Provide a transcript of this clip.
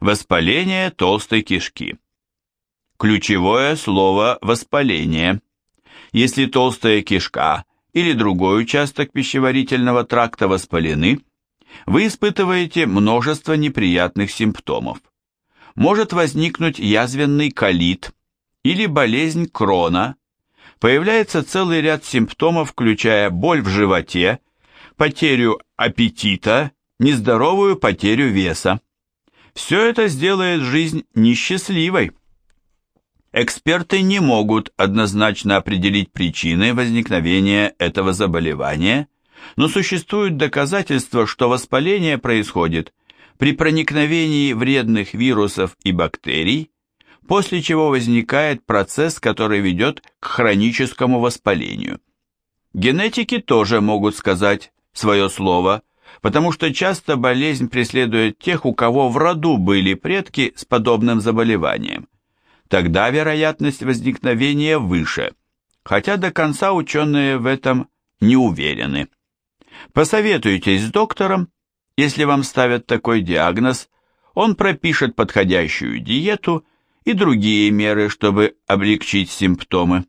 Воспаление толстой кишки. Ключевое слово «воспаление». Если толстая кишка или другой участок пищеварительного тракта воспалены, вы испытываете множество неприятных симптомов. Может возникнуть язвенный колит или болезнь крона, появляется целый ряд симптомов, включая боль в животе, потерю аппетита, нездоровую потерю веса. Все это сделает жизнь несчастливой. Эксперты не могут однозначно определить причины возникновения этого заболевания, но существуют доказательства, что воспаление происходит при проникновении вредных вирусов и бактерий, после чего возникает процесс, который ведет к хроническому воспалению. Генетики тоже могут сказать свое слово, потому что часто болезнь преследует тех, у кого в роду были предки с подобным заболеванием. Тогда вероятность возникновения выше, хотя до конца ученые в этом не уверены. Посоветуйтесь с доктором, если вам ставят такой диагноз, он пропишет подходящую диету и другие меры, чтобы облегчить симптомы.